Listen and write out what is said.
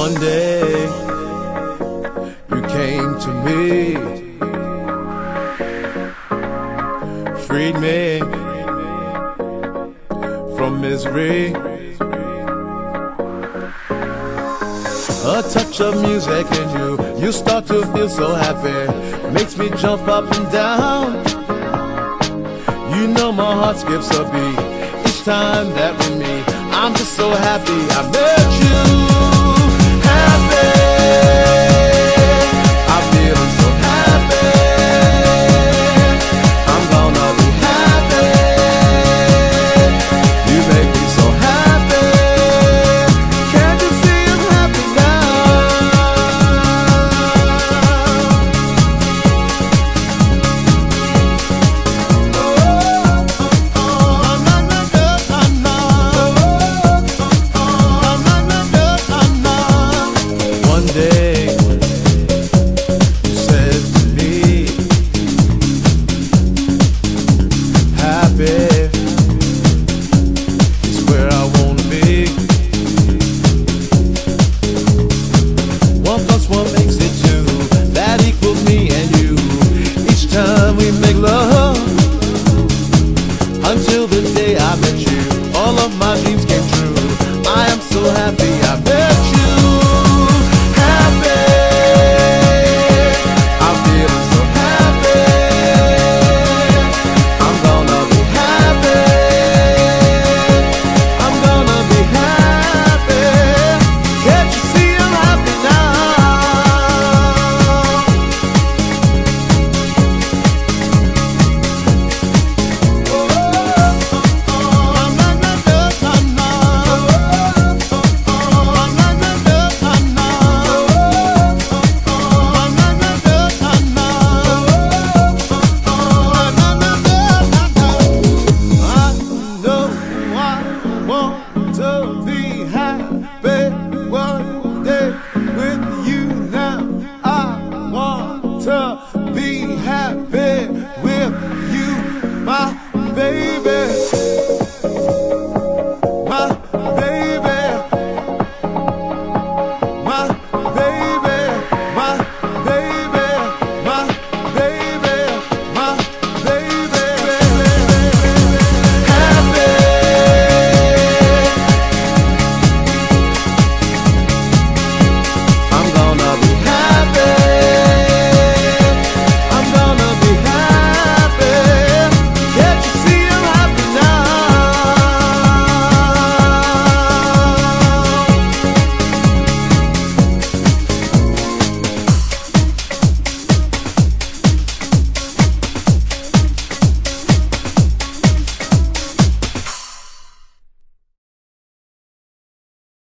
One day you came to me, freed me from misery. A touch of music in you, you start to feel so happy. Makes me jump up and down. You know my heart skips a beat each time that we meet. I'm just so happy I met you. Love. Until the day I met you, all of my dreams came true. I am so happy